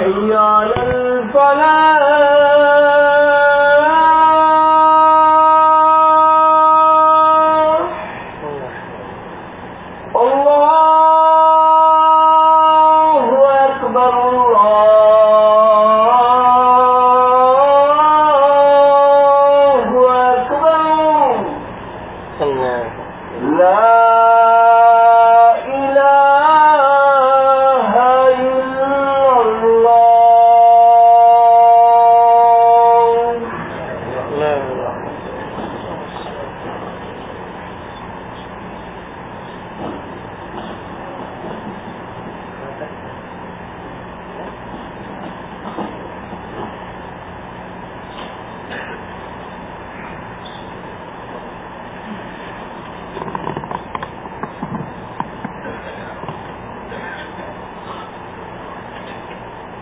حي على الفلاح.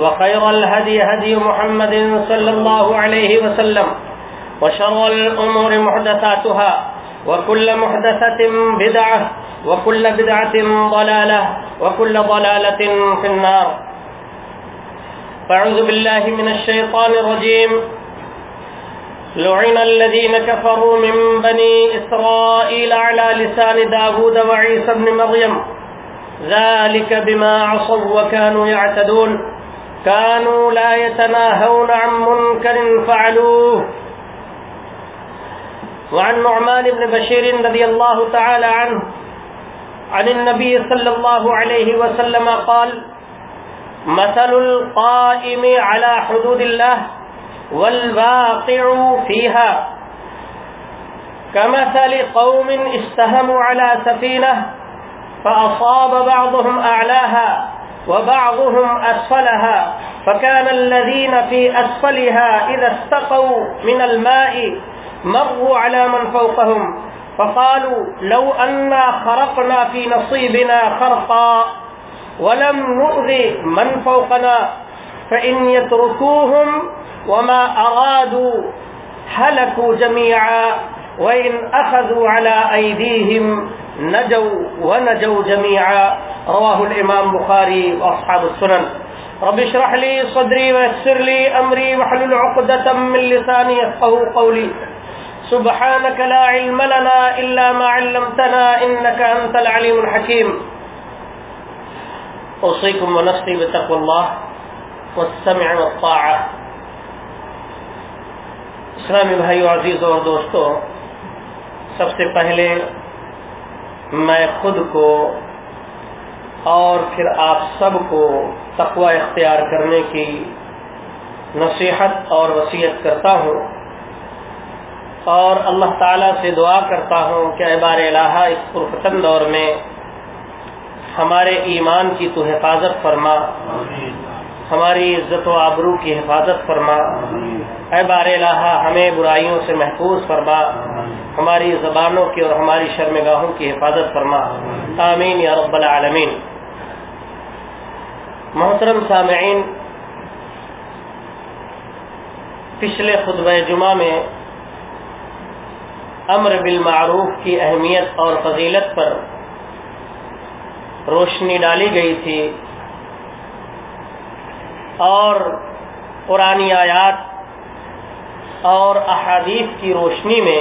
وخير الهدي هدي محمد صلى الله عليه وسلم وشر الأمور محدثاتها وكل محدثة بدعة وكل بدعة ضلالة وكل ضلالة في النار. فأعوذ بالله من الشيطان الرجيم. لعن الذين كفروا من بني إسرائيل على لسان داود وعيسى بن مريم. ذلك بما عصوا وكانوا يعتدون. كانوا لا يتناهون عن منكر فعلوه. وعن نعمان بن بشير رضي الله تعالى عنه، عن النبي صلى الله عليه وسلم قال مثل القائم على حدود الله والواقع فيها. كمثل قوم استهموا على سفينة فأصاب بعضهم أعلاها وبعضهم أسفلها، فكان الذين في أسفلها إذا استقوا من الماء مروا على من فوقهم، فقالوا لو أنا خرقنا في نصيبنا خرقا، ولم نؤذي من فوقنا، فإن يتركوهم وما أرادوا هلكوا جميعا، وإن أخذوا على أيديهم نجوا ونجوا جميعا. رواه الإمام بخاري وأصحاب السنن. رب اشرح لي صدري ويسر لي أمري وحلل عقدة من لساني يفقه قولي. سبحانك لا علم لنا إلا ما علمتنا إنك أنت العليم الحكيم. أوصيكم ونفسي بتقوى الله والسمع والطاعة. اسلامی بھائیو عزیز اور دوستو، سب سے پہلے میں خود کو اور پھر آپ سب کو تقوی اختیار کرنے کی نصیحت اور وصیت کرتا ہوں اور اللہ تعالیٰ سے دعا کرتا ہوں کہ بار الہ اس پرفتن دور میں ہمارے ایمان کی تو حفاظت فرما ہماری عزت و آبرو کی حفاظت فرما۔ اے بار الہ ہمیں برائیوں سے محفوظ فرما۔ ہماری زبانوں کی اور ہماری شرمگاہوں کی حفاظت فرما۔ آمین یا رب العالمین۔ محترم سامعین، پچھلے خطبہ جمعہ میں امر بالمعروف کی اہمیت اور فضیلت پر روشنی ڈالی گئی تھی اور قرآنی آیات اور احادیث کی روشنی میں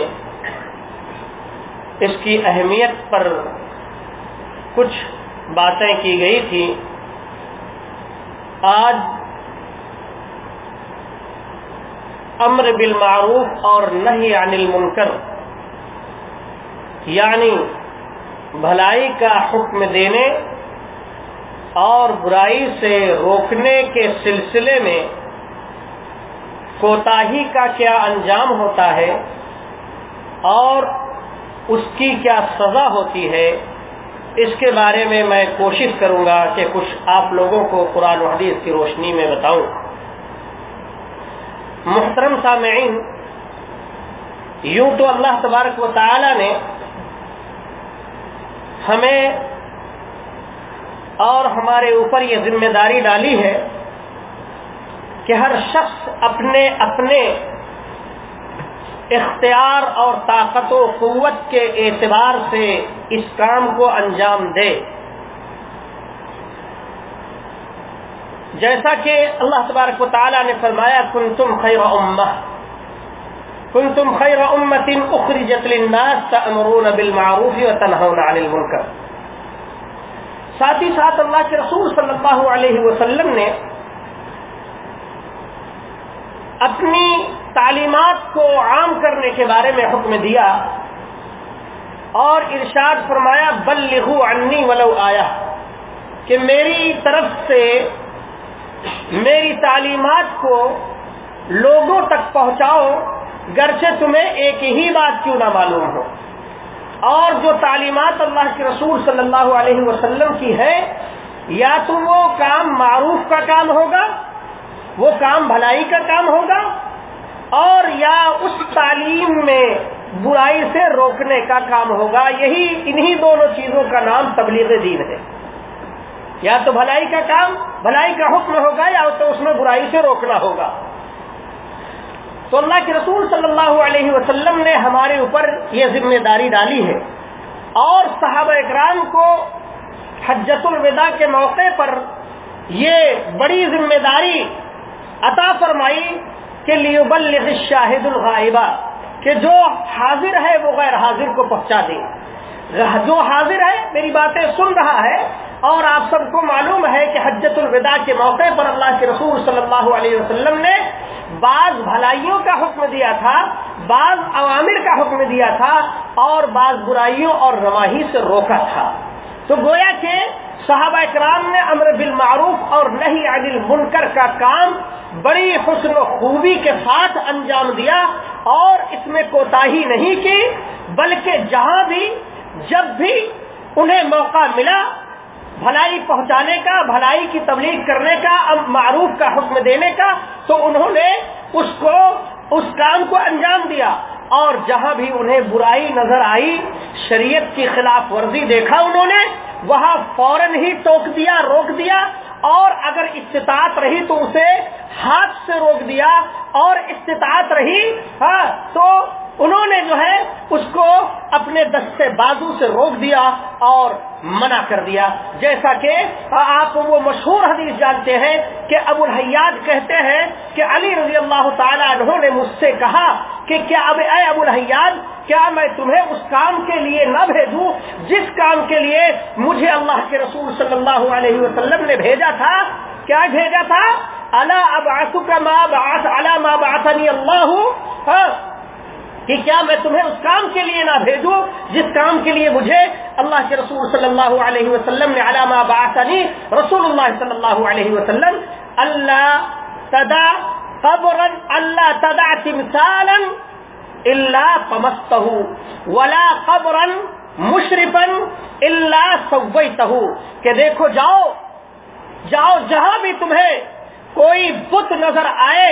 اس کی اہمیت پر کچھ باتیں کی گئی تھی۔ آج امر بالمعروف اور نہیں عن المنکر یعنی بھلائی کا حکم دینے اور برائی سے روکنے کے سلسلے میں کوتاہی کا کیا انجام ہوتا ہے اور اس کی کیا سزا ہوتی ہے اس کے بارے میں میں کوشش کروں گا کہ کچھ آپ لوگوں کو قرآن و حدیث کی روشنی میں بتاؤں۔ محترم سامعین، یوں تو اللہ تبارک و تعالی نے ہمیں اور ہمارے اوپر یہ ذمہ داری ڈالی ہے کہ ہر شخص اپنے اپنے اختیار اور طاقت و قوت کے اعتبار سے اس کام کو انجام دے۔ جیسا کہ اللہ تبارک و تعالیٰ نے فرمایا کن تم خیر امہ کن تم خیر امت اخرجت للناس تأمرون بالمعروف وتنهون عن المنکر ساتھ ہی ساتھ اللہ کے رسول صلی اللہ علیہ وسلم نے اپنی تعلیمات کو عام کرنے کے بارے میں حکم دیا اور ارشاد فرمایا، بلغو عنی ولو آیا کہ میری طرف سے میری تعلیمات کو لوگوں تک پہنچاؤ، گرچہ تمہیں ایک ہی بات کیوں نہ معلوم ہو۔ اور جو تعلیمات اللہ کے رسول صلی اللہ علیہ وسلم کی ہے یا تو وہ کام معروف کا کام ہوگا، وہ کام بھلائی کا کام ہوگا اور یا اس تعلیم میں برائی سے روکنے کا کام ہوگا، یہی انہی دونوں چیزوں کا نام تبلیغ دین ہے۔ یا تو بھلائی کا کام، بھلائی کا حکم ہوگا یا تو اس میں برائی سے روکنا ہوگا۔ تو اللہ کے رسول صلی اللہ علیہ وسلم نے ہمارے اوپر یہ ذمہ داری ڈالی ہے۔ اور صحابہ اکرام کو حجت الوداع کے موقع پر یہ بڑی ذمہ داری عطا فرمائی۔ کہ لیبلغ الشاہد الغائبہ کہ جو حاضر ہے وہ غیر حاضر کو پہنچا دے۔ جو حاضر ہے، میری باتیں سن رہا ہے، اور آپ سب کو معلوم ہے کہ حجت الوداع کے موقع پر اللہ کے رسول صلی اللہ علیہ وسلم نے بعض بھلائیوں کا حکم دیا تھا، بعض عوامر کا حکم دیا تھا، اور بعض برائیوں اور رواہی سے روکا تھا۔ تو گویا کہ صحابہ اکرام نے امر بالمعروف اور نہیں عن المنکر کا کام بڑی حسن و خوبی کے ساتھ انجام دیا اور اس میں کوتاہی نہیں کی، بلکہ جہاں بھی، جب بھی انہیں موقع ملا بھلائی پہنچانے کا، بھلائی کی تبلیغ کرنے کا معروف کا حکم دینے کا، تو انہوں نے اس کو، اس کام کو انجام دیا اور جہاں بھی انہیں برائی نظر آئی شریعت کی خلاف ورزی دیکھا انہوں نے، وہاں فوراً ہی ٹوک دیا، روک دیا، اور اگر استطاعت رہی تو اسے ہاتھ سے روک دیا، اور استطاعت رہی ہاں تو انہوں نے جو ہے اس کو اپنے دستے بازو سے روک دیا اور منع کر دیا۔ جیسا کہ آپ وہ مشہور حدیث جانتے ہیں کہ ابو الحیات کہتے ہیں کہ علی رضی اللہ تعالیٰ عنہ نے مجھ سے کہا کہ کیا اب اے ابو الحیات، کیا میں تمہیں اس کام کے لیے نہ بھیجوں جس کام کے لیے مجھے اللہ کے رسول صلی اللہ علیہ وسلم نے بھیجا تھا؟ کیا بھیجا تھا؟ اللہ اب آسو کا ماں باس اللہ ماں باسنی اللہ ہاں کہ کیا میں تمہیں اس کام کے لیے نہ بھیجوں جس کام کے لیے مجھے اللہ کے رسول صلی اللہ علیہ وسلم نے علامہ باسنی رسول اللہ صلی اللہ علیہ وسلم، اللہ تدا قبر اللہ تدا تمثالا اللہ پمست ولا قبرا مشرفا اللہ سویتہ کہ دیکھو، جاؤ جاؤ جہاں بھی تمہیں کوئی بت نظر آئے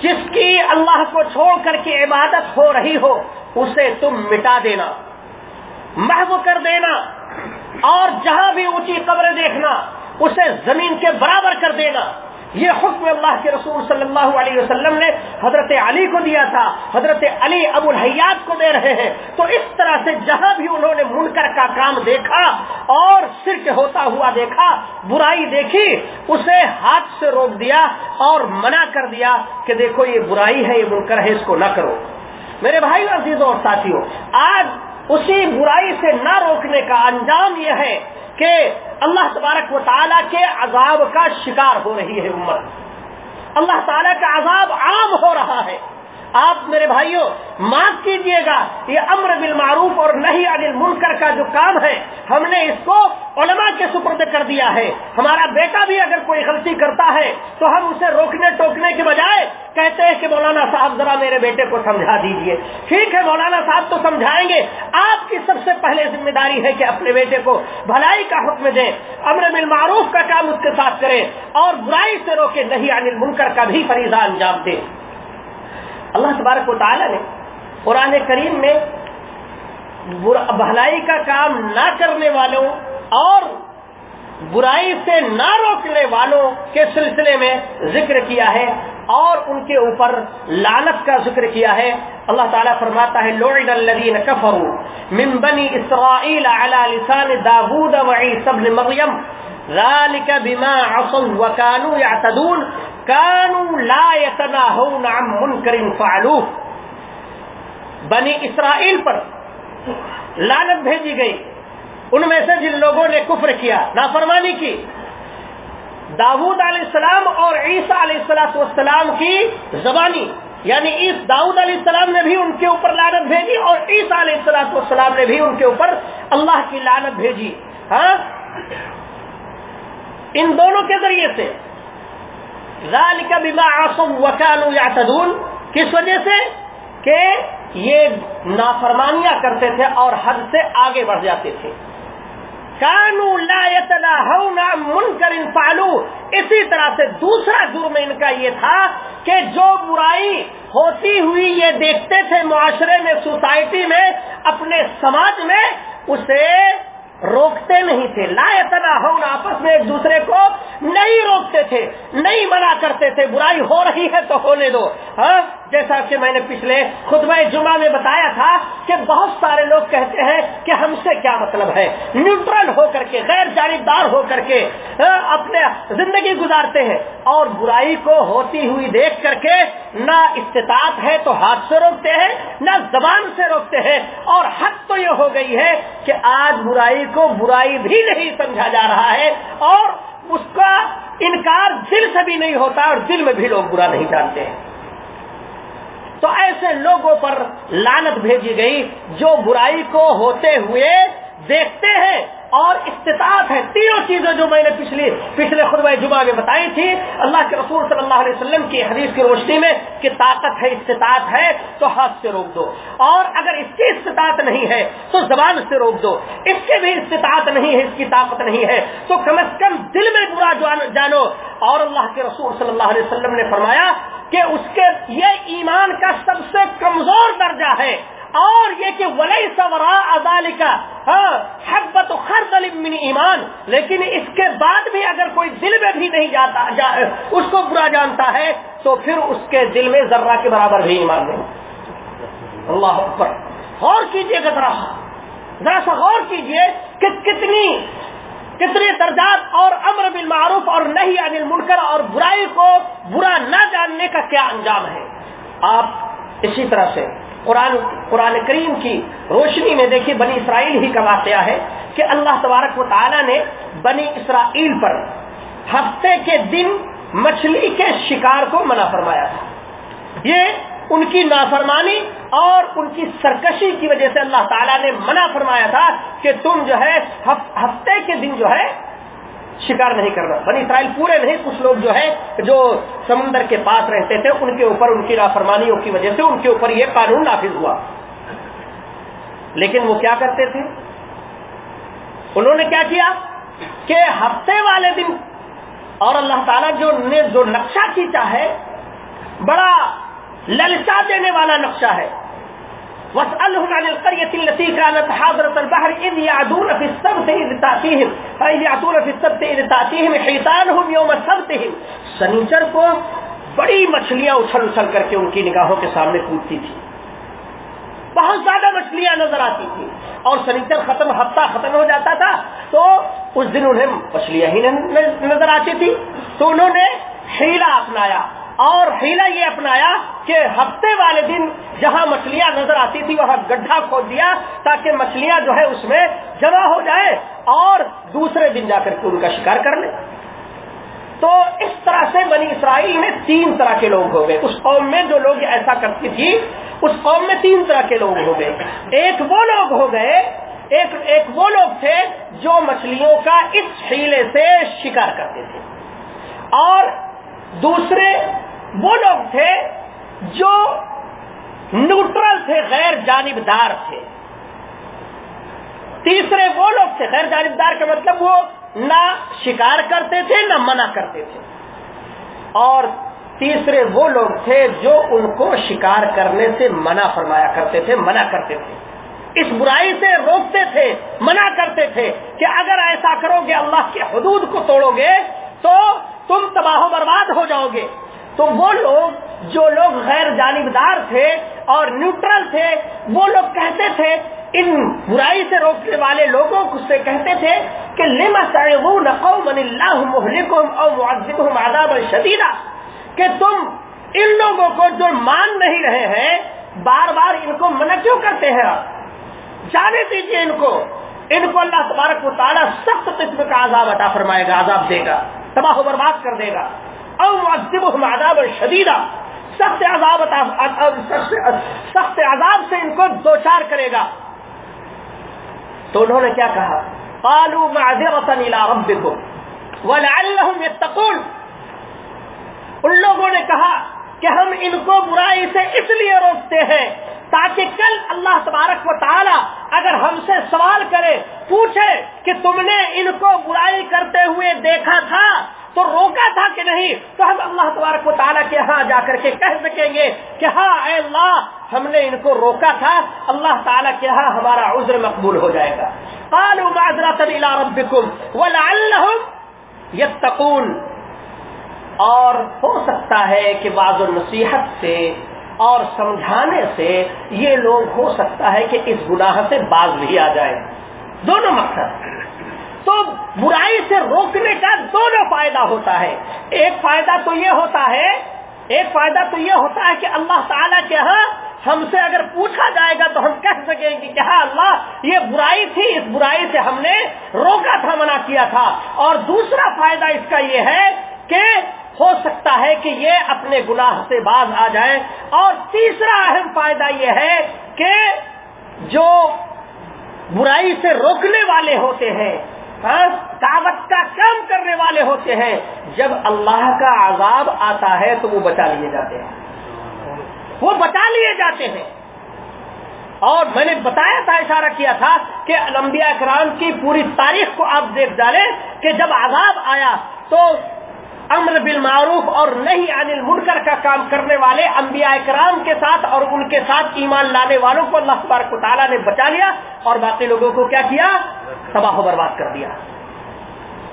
جس کی اللہ کو چھوڑ کر کے عبادت ہو رہی ہو، اسے تم مٹا دینا، محو کر دینا، اور جہاں بھی اونچی قبر دیکھنا، اسے زمین کے برابر کر دینا۔ یہ حکم اللہ کے رسول صلی اللہ علیہ وسلم نے حضرت علی کو دیا تھا، حضرت علی ابو الحیات کو دے رہے ہیں۔ تو اس طرح سے جہاں بھی انہوں نے منکر کا کام دیکھا اور سرک ہوتا ہوا دیکھا، برائی دیکھی، اسے ہاتھ سے روک دیا اور منع کر دیا کہ دیکھو یہ برائی ہے، یہ منکر ہے، اس کو نہ کرو۔ میرے بھائی عزیزوں اور ساتھیوں، آج اسی برائی سے نہ روکنے کا انجام یہ ہے کہ اللہ تبارک و تعالیٰ کے عذاب کا شکار ہو رہی ہے امت۔ اللہ تعالیٰ کا عذاب عام ہو رہا ہے۔ آپ میرے بھائیوں، معاف کیجیے گا، یہ امر بالمعروف اور نہیں عن المنکر کا جو کام ہے، ہم نے اس کو علماء کے سپرد کر دیا ہے۔ ہمارا بیٹا بھی اگر کوئی غلطی کرتا ہے، تو ہم اسے روکنے ٹوکنے کے بجائے کہتے ہیں کہ مولانا صاحب ذرا میرے بیٹے کو سمجھا دیجیے۔ ٹھیک ہے، مولانا صاحب تو سمجھائیں گے۔ آپ کی سب سے پہلے ذمہ داری ہے کہ اپنے بیٹے کو بھلائی کا حکم دیں، امر بالمعروف کا کام اس کے ساتھ کریں اور برائی سے روکے نہیں عن المنکر کا بھی فریضہ انجام دیں۔ اللہ تبارک و تعالی نے قرآن کریم میں بھلائی کا کام نہ کرنے والوں اور برائی سے نہ روکنے والوں کے سلسلے میں ذکر کیا ہے اور ان کے اوپر لعنت کا ذکر کیا ہے۔ اللہ تعالیٰ فرماتا ہے لوعن الذین کفروا من بنی اسرائیل علی لسان داود و عیسی ابن مریم ذالک بما عصوا وكانوا يعتدون كانوا لا يتناهون عن منکر فعلوه. بنی اسرائیل پر لعنت بھیجی گئی. ان میں سے جن لوگوں نے کفر کیا، نافرمانی کی. داود علیہ السلام اور عیسیٰ علیہ السلام والسلام کی زبانی یعنی اس داؤد علیہ السلام نے بھی ان کے اوپر لعنت بھیجی اور عیسیٰ علیہ السلام والسلام نے بھی ان کے اوپر اللہ کی لعنت بھیجی. ہاں؟ ان دونوں کے ذریعے سے ذالک بما عصوا وكانوا يعتدون کس وجہ سے؟ کہ یہ نافرمانیاں کرتے تھے اور حد سے آگے بڑھ جاتے تھے۔ کانو لا يتناهون عن منکر فعلوا اسی طرح سے دوسرا جرم ان کا یہ تھا کہ جو برائی ہوتی ہوئی یہ دیکھتے تھے معاشرے میں، سوسائٹی میں، اپنے سماج میں، اسے روکتے نہیں تھے۔ لا يتناهون آپس میں ایک دوسرے کو نہیں روکتے تھے، نہیں منع کرتے تھے، برائی ہو رہی ہے تو ہونے دو۔ ہاں؟ جیسا کہ میں نے پچھلے خطبہ جمعہ میں بتایا تھا کہ بہت سارے لوگ کہتے ہیں کہ ہم سے کیا مطلب ہے؟ نیوٹرل ہو کر کے، غیر جانبدار ہو کر کے ہاں، اپنے زندگی گزارتے ہیں۔ اور برائی کو ہوتی ہوئی دیکھ کر کے نہ استطاعت ہے تو ہاتھ سے روکتے ہیں، نہ زبان سے روکتے ہیں۔ اور حد تو یہ ہو گئی ہے کہ آج برائی کو برائی بھی نہیں سمجھا جا رہا ہے اور اس کا انکار دل سے بھی نہیں ہوتا اور دل میں بھی لوگ برا نہیں جانتے۔ ہیں تو ایسے لوگوں پر لانت بھیجی گئی جو برائی کو ہوتے ہوئے دیکھتے ہیں اور استطاعت ہے تینوں چیزیں جو میں نے پچھلی پچھلے خطبہ جمعہ میں بتائی تھی۔ اللہ کے رسول صلی اللہ علیہ وسلم کی حدیث کی روشنی میں کہ طاقت ہے، استطاعت ہے، تو ہاتھ سے روک دو۔ اور اگر اس کی استطاعت نہیں ہے، تو زبان سے روک دو۔ اس کی بھی استطاعت نہیں ہے، اس کی طاقت نہیں ہے۔ تو کم از کم دل میں برا جانو۔ اور اللہ کے رسول صلی اللہ علیہ وسلم نے فرمایا کہ اس کے یہ ایمان کا سب سے کمزور درجہ ہے۔ اور یہ کہ ولی سورا ازال ہاں، کا حبت خر من ایمان لیکن اس کے بعد بھی اگر کوئی دل میں بھی نہیں جاتا، جا، اس کو برا جانتا ہے، تو پھر اس کے دل میں ذرہ کے برابر بھی ایمان نہیں۔ اللہ اکبر۔ غور کیجیے گا ذرا۔ ذرا سا غور کیجیے کہ کتنی، کتنے درجات اور امر بالمعروف اور نہیں انل منکر اور برائی کو برا نہ جاننے کا کیا انجام ہے۔ آپ اسی طرح سے قرآن قرآن کریم کی روشنی میں دیکھیے بنی اسرائیل ہی کا واقعہ ہے کہ اللہ تبارک و تعالی نے بنی اسرائیل پر ہفتے کے دن مچھلی کے شکار کو منع فرمایا تھا۔ یہ ان کی نافرمانی اور ان کی سرکشی کی وجہ سے اللہ تعالیٰ نے منع فرمایا تھا کہ تم جو ہے ہفتے کے دن جو ہے شکار نہیں کرنا بنی اسرائیل پورے نہیں، کچھ لوگ جو ہے جو سمندر کے پاس رہتے تھے، ان کے اوپر ان کی نافرمانیوں کی وجہ سے ان کے اوپر یہ قانون نافذ ہوا۔ لیکن وہ کیا کرتے تھے؟ انہوں نے کیا کیا کہ ہفتے والے دن اور اللہ تعالیٰ جو نے جو نقشہ کھینچا ہے، بڑا للچا دینے والا نقشہ ہے۔ واسألهم عن القرية التي كانت حاضرة البحر إذ يعدون في السبت إذ تأتيهم. فإذ يعدون في السبت إذ تأتيهم حيطانهم يوم سبتهم. سنیچر کو بڑی مچھلیاں اچھل اچھل کر کے ان کی نگاہوں کے سامنے کودتی تھی۔ بہت زیادہ مچھلیاں نظر آتی تھی اور سنیچر ختم ہفتہ ختم ہو جاتا تھا تو اس دن انہیں مچھلیاں ہی نظر آتی تھی تو انہوں نے ہیلا اپنایا۔ اور ہیلا یہ اپنایا کہ ہفتے والے دن جہاں مچھلیاں نظر آتی تھی وہاں گڈھا کھود دیا تاکہ مچھلیاں جو ہے اس میں جمع ہو جائے اور دوسرے دن جا کر کے ان کا شکار کر لیں۔ تو اس طرح سے بنی اسرائیل میں تین طرح کے لوگ ہو گئے اس قوم میں جو لوگ ایسا کرتی تھی، اس قوم میں تین طرح کے لوگ ہو گئے ایک وہ لوگ ہو گئے، ایک ایک وہ لوگ تھے جو مچھلیوں کا اس ہیلے سے شکار کرتے تھے۔ اور دوسرے وہ لوگ تھے جو نیوٹرل تھے، غیر جانبدار تھے۔ تیسرے وہ لوگ تھے، غیر جانبدار کا مطلب وہ نہ شکار کرتے تھے، نہ منع کرتے تھے۔ اور تیسرے وہ لوگ تھے جو ان کو شکار کرنے سے منع فرمایا کرتے تھے، منع کرتے تھے۔ اس برائی سے روکتے تھے، منع کرتے تھے کہ اگر ایسا کرو گے، اللہ کے حدود کو توڑو گے، تو تم تباہ و برباد ہو جاؤ گے۔ تو وہ لوگ جو لوگ غیر جانبدار تھے اور نیوٹرل تھے، وہ لوگ کہتے تھے، ان برائی سے روکنے والے لوگوں سے کہتے تھے کہ لما قوما اللہ مهلكهم او عذابا شدیدا۔ کہ تم ان لوگوں کو جو مان نہیں رہے ہیں، بار بار ان کو منع کیوں کرتے ہیں؟ آپ جانے دیجیے ان کو۔ ان کو اللہ تبارک و تعالیٰ سخت قسم کا عذاب عطا فرمائے گا، عذاب دے گا۔ تباہ و برباد کر دے گا۔ او عذاب شدیدہ سخت عذاب سخت عذاب سے ان کو دو چار کرے گا۔ تو انہوں نے کیا کہا؟ قالوا معذرة الى ربكم ولعلهم يتقون۔ ان لوگوں نے کہا کہ ہم ان کو برائی سے اس لیے روکتے ہیں تاکہ کل اللہ تبارک و تعالی اگر ہم سے سوال کرے، پوچھے کہ تم نے ان کو برائی کرتے ہوئے دیکھا تھا تو روکا تھا کہ نہیں؟ تو ہم اللہ تبارک و تعالیٰ کے ہاں جا کر کے کہہ سکیں گے کہ ہاں اے اللہ، ہم نے ان کو روکا تھا، اللہ تعالیٰ کے ہاں ہمارا عذر مقبول ہو جائے گا۔ قالوا معذرة الى ربكم ولعلهم يتقون۔ اور ہو سکتا ہے کہ بعض النصیحت سے اور سمجھانے سے یہ لوگ ہو سکتا ہے کہ اس گناہ سے باز بھی آ جائے دونوں مقصد۔ تو برائی سے روکنے کا دونوں فائدہ ہوتا ہے۔ ایک فائدہ تو یہ ہوتا ہے، ایک فائدہ تو یہ ہوتا ہے کہ اللہ تعالیٰ کے ہاں ہم سے اگر پوچھا جائے گا تو ہم کہہ سکیں گے کہ ہاں اللہ، یہ برائی تھی، اس برائی سے ہم نے روکا تھا، منع کیا تھا۔ اور دوسرا فائدہ اس کا یہ ہے کہ ہو سکتا ہے کہ یہ اپنے گناہ سے باز آ جائے۔ اور تیسرا اہم فائدہ یہ ہے کہ جو برائی سے روکنے والے ہوتے ہیں ہاں، دعوت کا کام کرنے والے ہوتے ہیں، جب اللہ کا عذاب آتا ہے تو وہ بچا لیے جاتے ہیں۔ وہ بچا لیے جاتے ہیں۔ اور میں نے بتایا تھا، اشارہ کیا تھا کہ انبیاء اکرام کی پوری تاریخ کو آپ دیکھ ڈالیں کہ جب عذاب آیا تو امر بالمعروف اور نہیں عن المنکر کا کام کرنے والے انبیاء اکرام کے ساتھ اور ان کے ساتھ ایمان لانے والوں کو اللہ تبارک و تعالیٰ نے بچا لیا اور باقی لوگوں کو کیا کیا؟ تباہ و برباد کر دیا۔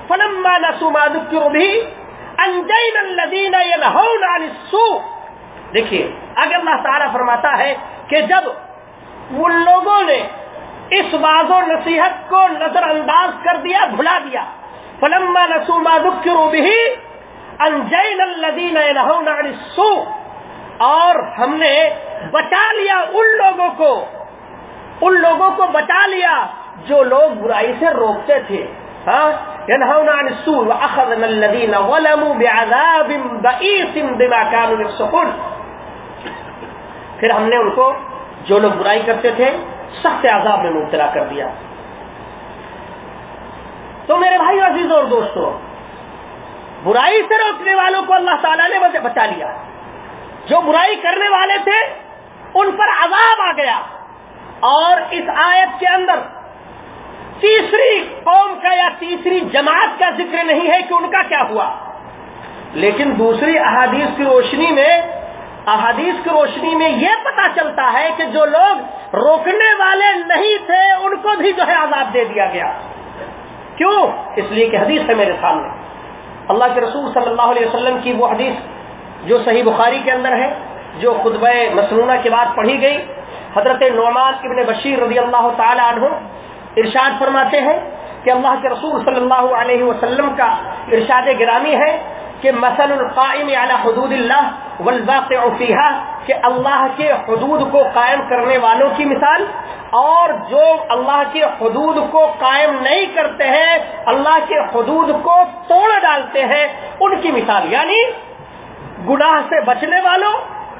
فلما نسوا ما ذكروا به انجينا الذين ينهون عن السوء۔ دیکھیے، اگر اللہ تعالیٰ فرماتا ہے کہ جب ان لوگوں نے اس باز و نصیحت کو نظر انداز کر دیا، بھلا دیا، فلما نسوا ما ذكروا به انجینا الذين ينهون عن السوء، اور ہم نے بچا لیا ان لوگوں کو، ان لوگوں کو بچا لیا جو لوگ برائی سے روکتے تھے۔ ہاں؟ ينهون عن السوء واخذنا الذين ظلموا بعذاب بئيس بما كانوا يفسقون پھر ہم نے ان کو جو لوگ برائی کرتے تھے، سخت عذاب میں مبتلا کر دیا۔ تو میرے بھائی عزیز اور دوستوں برائی سے روکنے والوں کو اللہ تعالیٰ نے بچا لیا۔ جو برائی کرنے والے تھے، ان پر عذاب آ گیا۔ اور اس آیت کے اندر تیسری قوم کا یا تیسری جماعت کا ذکر نہیں ہے کہ ان کا کیا ہوا۔ لیکن دوسری احادیث کی روشنی میں احادیث کی روشنی میں یہ پتا چلتا ہے کہ جو لوگ روکنے والے نہیں تھے، ان کو بھی جو ہے عذاب دے دیا گیا۔ کیوں؟ اس لیے کہ حدیث ہے میرے سامنے۔ اللہ کے رسول صلی اللہ علیہ وسلم کی وہ حدیث جو صحیح بخاری کے اندر ہے، جو خطبہ مسنونہ کے بعد پڑھی گئی۔ حضرت نعمان ابن بشیر رضی اللہ تعالی عنہ ارشاد فرماتے ہیں کہ اللہ کے رسول صلی اللہ علیہ وسلم کا ارشاد گرامی ہے۔ کہ مثل القائم علی حدود اللہ والواقع فیها کہ اللہ کے حدود کو قائم کرنے والوں کی مثال، اور جو اللہ کے حدود کو قائم نہیں کرتے ہیں، اللہ کے حدود کو توڑ ڈالتے ہیں، ان کی مثال یعنی گناہ سے بچنے والوں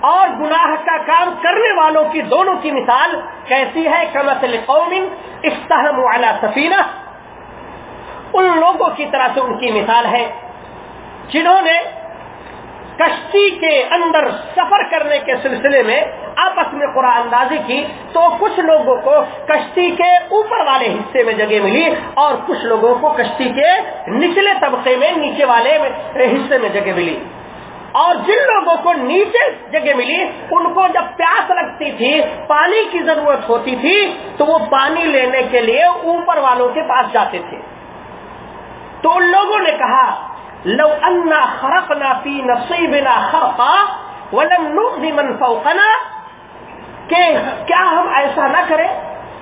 اور گناہ کا کام کرنے والوں کی دونوں کی مثال کیسی ہے؟ کمسل قوم استحم علی سفینہ۔ ان لوگوں کی طرح سے ان کی مثال ہے۔ جنہوں نے کشتی کے اندر سفر کرنے کے سلسلے میں آپس میں قرآن اندازی کی، تو کچھ لوگوں کو کشتی کے اوپر والے حصے میں جگہ ملی اور کچھ لوگوں کو کشتی کے نچلے طبقے میں، نیچے والے حصے میں جگہ ملی۔ اور جن لوگوں کو نیچے جگہ ملی، ان کو جب پیاس لگتی تھی، پانی کی ضرورت ہوتی تھی، تو وہ پانی لینے کے لیے اوپر والوں کے پاس جاتے تھے۔ تو ان لوگوں نے کہا لو انا خرقنا نہ پی نصیبنا خرقا ولم نؤذي من فوقنا. کہ کیا ہم ایسا نہ کریں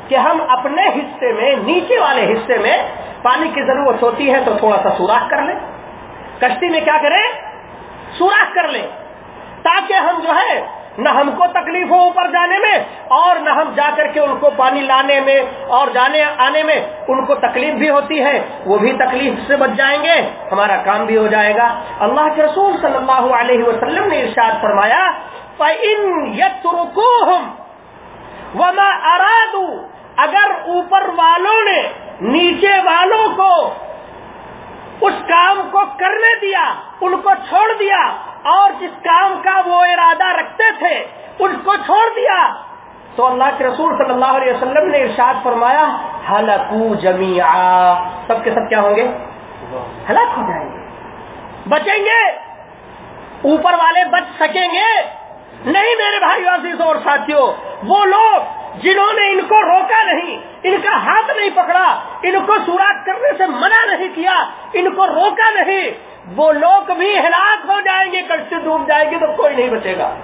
کہ ہم اپنے حصے میں، نیچے والے حصے میں پانی کی ضرورت ہوتی ہے تو تھوڑا سا سوراخ کر لیں۔ کشتی میں کیا کریں؟ سوراخ کر لیں تاکہ ہم جو ہے نہ ہم کو تکلیف ہو اوپر جانے میں اور نہ ہم جا کر کے ان کو پانی لانے میں اور جانے آنے میں ان کو تکلیف بھی ہوتی ہے، وہ بھی تکلیف سے بچ جائیں گے، ہمارا کام بھی ہو جائے گا۔ اللہ کے رسول صلی اللہ علیہ وسلم نے ارشاد فرمایا، فَإِن يَتْرُكُوهُمْ وَمَا اگر اوپر والوں نے نیچے والوں کو اس کام کو کرنے دیا، ان کو چھوڑ دیا اور جس کام کا وہ ارادہ رکھتے تھے، ان کو چھوڑ دیا۔ تو اللہ کے رسول صلی اللہ علیہ وسلم نے ارشاد فرمایا، ہلاکو جمیا سب کے سب کیا ہوں گے؟ ہلاک ہو جائیں گے۔ بچیں گے۔ اوپر والے بچ سکیں گے۔ نہیں میرے بھائی عزیز اور ساتھیوں وہ لوگ جنہوں نے ان کو روکا نہیں، ان کا ہاتھ نہیں پکڑا، ان کو سوراخ کرنے سے منع کیا، ان کو روکا نہیں۔ وہ لوگ بھی ہلاک ہو جائیں گے کٹ سے ڈوب جائیں گے، تو کوئی نہیں بچے گا۔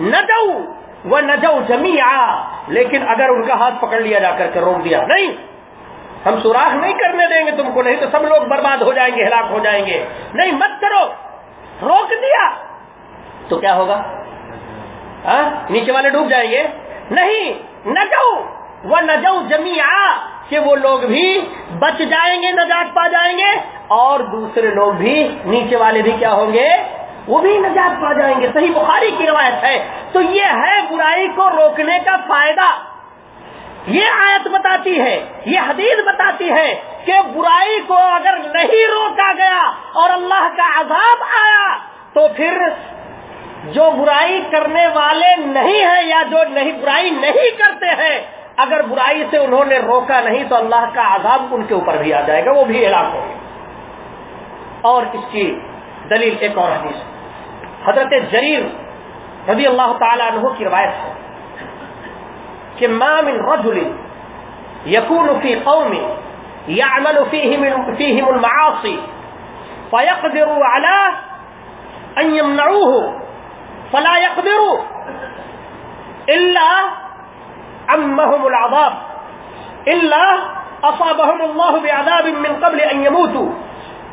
نہ جاؤ لیکن اگر ان کا ہاتھ پکڑ لیا جا کر کے روک دیا، نہیں۔ ہم سوراخ نہیں کرنے دیں گے تم کو، نہیں تو سب لوگ برباد ہو جائیں گے، ہلاک ہو جائیں گے۔ نہیں، مت کرو۔ روک دیا۔ تو کیا ہوگا؟ ہاں، نیچے والے ڈوب جائیں گے۔ نہیں نہ جاؤ وہ نہ جاؤ جمی کہ وہ لوگ بھی بچ جائیں گے، نجات پا جائیں گے، اور دوسرے لوگ بھی نیچے والے بھی کیا ہوں گے؟ وہ بھی نجات پا جائیں گے۔ صحیح بخاری کی روایت ہے۔ تو یہ ہے برائی کو روکنے کا فائدہ۔ یہ آیت بتاتی ہے، یہ حدیث بتاتی ہے کہ برائی کو اگر نہیں روکا گیا اور اللہ کا عذاب آیا، تو پھر جو برائی کرنے والے نہیں ہیں یا جو نہیں، برائی نہیں کرتے ہیں اگر برائی سے انہوں نے روکا نہیں تو اللہ کا عذاب ان کے اوپر بھی آ جائے گا، وہ بھی اعلان ہوگی اور اس کی دلیل ایک اور حدیث حضرت جریر رضی اللہ تعالی عنہ کی روایت ہے کہ ما من رجل يكون في قوم يعمل فيهم فيهم المعاصي فيقدروا على ان يمنعوه فلا يقدروا الا عمهم العذاب. الا اصابهم الله بعذاب من قبل ان يموتوا.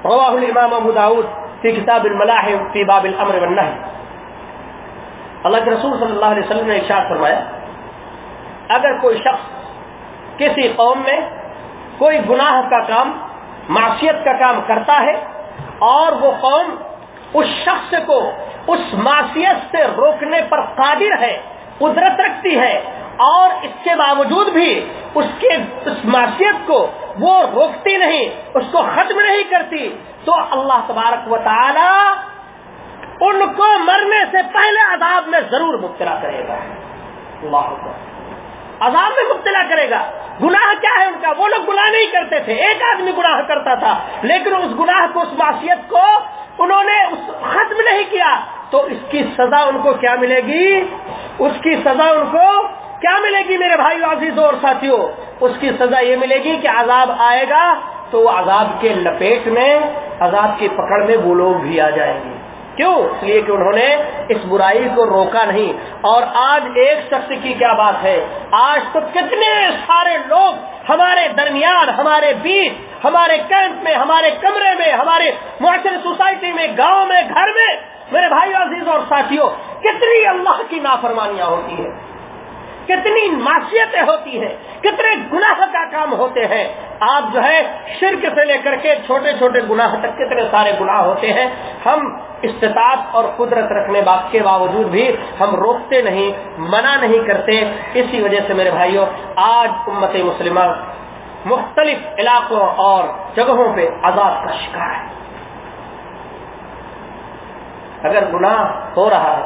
رواه الامام ابو داود في كتاب الملاحم في باب الامر والنهي. اللہ کے رسول صلی اللہ علیہ وسلم نے ارشاد فرمایا، اگر کوئی شخص کسی قوم میں کوئی گناہ کا کام، معصیت کا کام کرتا ہے، اور وہ قوم اس شخص کو اس معصیت سے روکنے پر قادر ہے، قدرت رکھتی ہے اور اس کے باوجود بھی اس کے اس معصیت کو وہ روکتی نہیں، اس کو ختم نہیں کرتی۔ تو اللہ تبارک و تعالی ان کو مرنے سے پہلے عذاب میں ضرور مبتلا کرے گا۔ اللہ عذاب میں مبتلا کرے گا۔ گناہ کیا ہے ان کا؟ وہ لوگ گناہ نہیں کرتے تھے۔ ایک آدمی گناہ کرتا تھا، لیکن اس گناہ کو، اس معصیت کو انہوں نے اس ختم نہیں کیا۔ تو اس کی سزا ان کو کیا ملے گی؟ اس کی سزا ان کو کیا ملے گی میرے بھائی عزیزوں اور ساتھیوں اس کی سزا یہ ملے گی کہ عذاب آئے گا تو وہ عذاب کے لپیٹ میں، عذاب کی پکڑ میں وہ لوگ بھی آ جائیں گے۔ کیوں؟ اس لیے کہ انہوں نے اس برائی کو روکا نہیں۔ اور آج ایک شخص کی کیا بات ہے؟ آج تو کتنے سارے لوگ ہمارے درمیان، ہمارے بیچ، ہمارے کیمپ میں، ہمارے کمرے میں، ہمارے معاشر سوسائٹی میں، گاؤں میں، گھر میں۔ میرے بھائی عزیز اور ساتھیوں کتنی اللہ کی نافرمانیاں ہوتی ہیں۔ کتنی معاشیتیں ہوتی ہیں، کتنے گناہ کا کام ہوتے ہیں۔ آپ جو ہے شرک سے لے کر کے چھوٹے چھوٹے گناہ تک کتنے سارے گناہ ہوتے ہیں۔ ہم استطاعت اور قدرت رکھنے کے باوجود بھی ہم روکتے نہیں، منع نہیں کرتے۔ اسی وجہ سے میرے بھائیوں آج امت مسلمہ مختلف علاقوں اور جگہوں پہ عذاب کا شکار ہے۔ اگر گناہ ہو رہا ہے،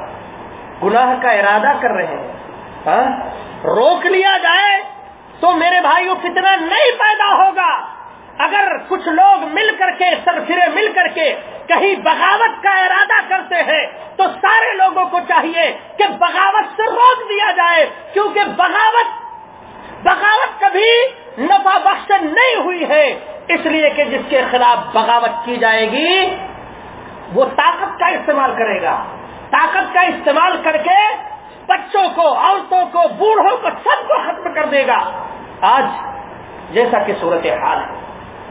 گناہ کا ارادہ کر رہے ہیں ہاں؟ روک لیا جائے تو میرے بھائیوں فتنہ نہیں پیدا ہوگا۔ اگر کچھ لوگ مل کر کے، سرفرے مل کر کے کہیں بغاوت کا ارادہ کرتے ہیں، تو سارے لوگوں کو چاہیے کہ بغاوت سے روک دیا جائے، کیونکہ بغاوت بغاوت کبھی نفع بخش نہیں ہوئی ہے۔ اس لیے کہ جس کے خلاف بغاوت کی جائے گی، وہ طاقت کا استعمال کرے گا۔ طاقت کا استعمال کر کے بچوں کو، عورتوں کو، بوڑھوں کو، سب کو ختم کر دے گا۔ آج جیسا کہ صورت حال ہے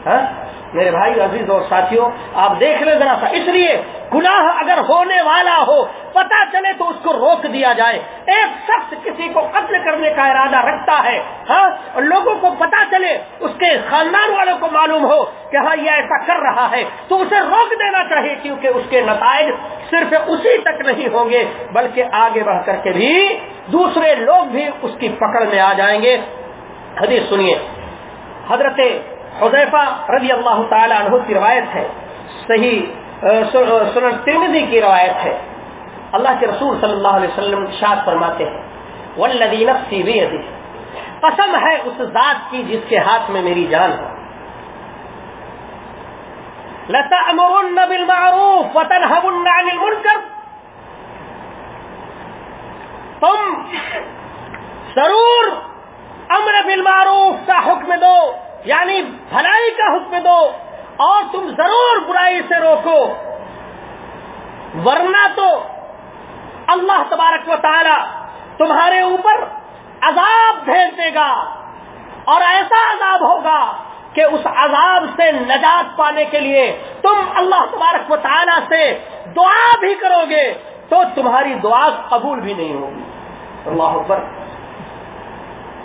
ہاں؟ میرے بھائی، عزیز اور ساتھیوں، آپ دیکھ لیں ذرا سا۔ اس لیے گناہ اگر ہونے والا ہو پتا چلے تو اس کو روک دیا جائے۔ ایک شخص کسی کو قتل کرنے کا ارادہ رکھتا ہے ہاں اور لوگوں کو پتا چلے، اس کے خاندان والوں کو معلوم ہو کہ ہاں یہ ایسا کر رہا ہے۔ تو اسے روک دینا چاہیے، کیونکہ اس کے نتائج صرف اسی تک نہیں ہوں گے، بلکہ آگے بڑھ کر کے بھی دوسرے لوگ بھی اس کی پکڑ میں آ جائیں گے۔ حدیث سنیے۔ حضرت حذیفہ رضی اللہ تعالی عنہ کی روایت ہے۔ صحیح سنن ترمذی کی روایت ہے۔ اللہ کے رسول صلی اللہ علیہ وسلم شاد فرماتے ہیں والذی نفسی بیدی قسم ہے اس ذات کی جس کے ہاتھ میں میری جان ہے لتأمرن بالمعروف وتنهون عن المنکر تم ضرور امر بالمعروف کا حکم دو۔ یعنی بھلائی کا حکم دو اور تم ضرور برائی سے روکو۔ ورنہ تو اللہ تبارک و تعالی تمہارے اوپر عذاب بھیج دے گا اور ایسا عذاب ہوگا کہ اس عذاب سے نجات پانے کے لیے تم اللہ تبارک و تعالی سے دعا بھی کرو گے تو تمہاری دعا قبول بھی نہیں ہوگی۔ اللہ اکبر۔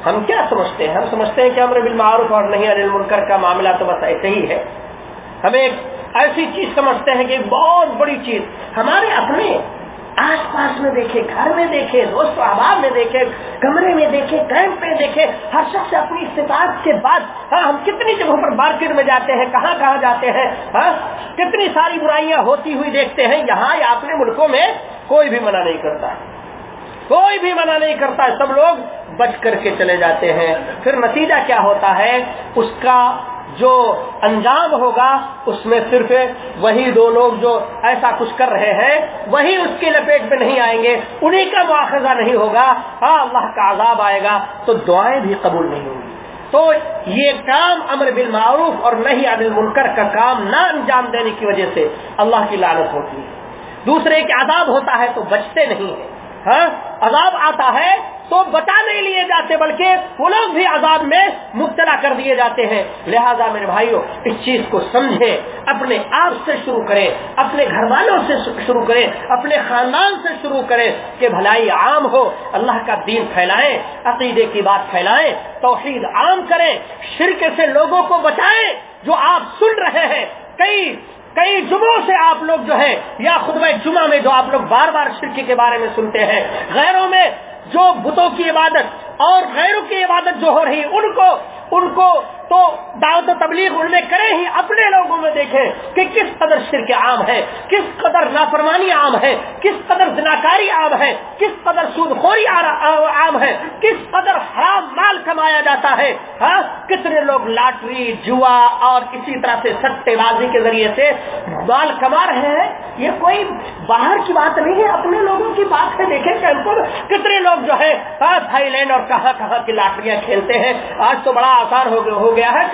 ہم کیا سمجھتے ہیں؟ ہم سمجھتے ہیں کہ امر بالمعروف اور نہیں انل منکر کا معاملہ تو بس ایسے ہی ہے۔ ہم ایک ایسی چیز سمجھتے ہیں کہ بہت بڑی چیز ہمارے اپنے آس پاس میں دیکھے، گھر میں دیکھے، دوست احباب میں دیکھے، کمرے میں دیکھے کیمپ میں دیکھے، ہر شخص اپنی استطاعت کے بعد ہاں ہم کتنی جگہوں پر مارکیٹ میں جاتے ہیں، کہاں کہاں جاتے ہیں ہاں کتنی ساری برائیاں ہوتی ہوئی دیکھتے ہیں، یہاں یا اپنے ملکوں میں کوئی بھی منع نہیں کرتا۔ کوئی بھی منع نہیں کرتا۔ سب لوگ بچ کر کے چلے جاتے ہیں۔ پھر نتیجہ کیا ہوتا ہے؟ اس کا جو انجام ہوگا، اس میں صرف وہی دو لوگ جو ایسا کچھ کر رہے ہیں، وہی اس کی لپیٹ میں نہیں آئیں گے، انہیں کا مواخذہ نہیں ہوگا۔ ہاں اللہ کا عذاب آئے گا، تو دعائیں بھی قبول نہیں ہوں گی۔ تو یہ کام امر بالمعروف اور نہیں عدل منکر کا کام نہ انجام دینے کی وجہ سے اللہ کی لالت ہوتی ہے۔ دوسرے کے عذاب ہوتا ہے تو بچتے نہیں ہیں۔ ہاں عذاب آتا ہے تو بچا نہیں لیے جاتے، بلکہ وہ لوگ بھی عذاب میں مبتلا کر دیے جاتے ہیں۔ لہذا میرے بھائیوں اس چیز کو سمجھیں، اپنے آپ سے شروع کریں، اپنے گھر والوں سے شروع کریں، اپنے خاندان سے شروع کریں کہ بھلائی عام ہو، اللہ کا دین پھیلائیں، عقیدے کی بات پھیلائیں، توحید عام کریں، شرک سے لوگوں کو بچائیں، جو آپ سن رہے ہیں۔ کئی کئی جمعوں سے آپ لوگ جو ہے یا خود جمعہ میں جو آپ لوگ بار بار شرکی کے بارے میں سنتے ہیں، غیروں میں جو بتوں کی عبادت اور غیروں کی عبادت جو ہو رہی ان کو ان کو تو دعوت و تبلیغ ان میں کرے ہی اپنے لوگوں میں دیکھیں کہ کس قدر شرک عام ہے، کس قدر نافرمانی عام ہے، کس قدر زناکاری عام ہے، کس قدر سود خوری عام ہے، کس قدر حرام مال کمایا جاتا ہے۔ ہاں کتنے لوگ لاٹری، جوا اور اسی طرح سے سٹے بازی کے ذریعے سے مال کما رہے ہیں۔ یہ کوئی باہر کی بات نہیں ہے، اپنے لوگوں کی بات ہے۔ دیکھیں کہ کتنے لوگ جو ہے ہاں، تھائی لینڈ اور کہاں کہاں کی لاٹریاں کھیلتے ہیں۔ آج تو بڑا آسان ہو گیا ہے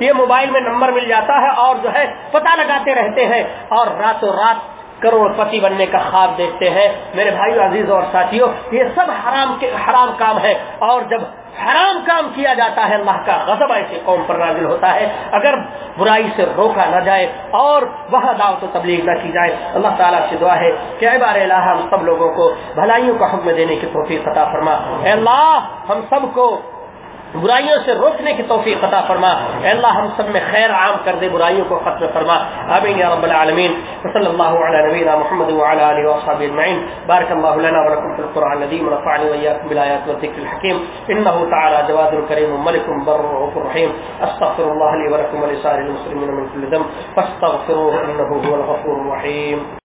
یہ موبائل میں نمبر مل جاتا ہے اور جو ہے پتہ لگاتے رہتے ہیں اور راتوں رات کروڑ پتی بننے کا خواب دیکھتے ہیں۔ میرے بھائیو عزیز اور ساتھیوں، یہ سب حرام کے حرام کام ہے۔ اور جب حرام کام کیا جاتا ہے، اللہ کا غضب ایسے قوم پر نازل ہوتا ہے۔ اگر برائی سے روکا نہ جائے اور وہاں دعوت و تبلیغ نہ کی جائے، اللہ تعالیٰ سے دعا ہے کہ اے بار اللہ ہم سب لوگوں کو، بھلائیوں کا حکم دینے کی توفیق عطا فرما۔ اے اللہ، ہم سب کو برائیوں سے روکنے کی توفیق عطا فرما۔ اے اللہ، ہم سب میں خیر عام کر دے، برائیوں کو ختم فرما۔ آمین یا رب العالمین۔ صلی اللہ علی نبینا محمد وعلى اله وصحبه اجمعين بارك الله لنا ولكم في القران العظيم ونفعني واياكم بالايات والذكر الحكيم انه تعالى جواد كريم ملك بر رؤوف رحيم استغفر الله لي ولكم ولسائر المسلمين من كل ذنب۔ فاستغفروه انه هو الغفور الرحيم